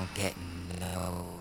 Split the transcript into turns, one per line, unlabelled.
Don't get no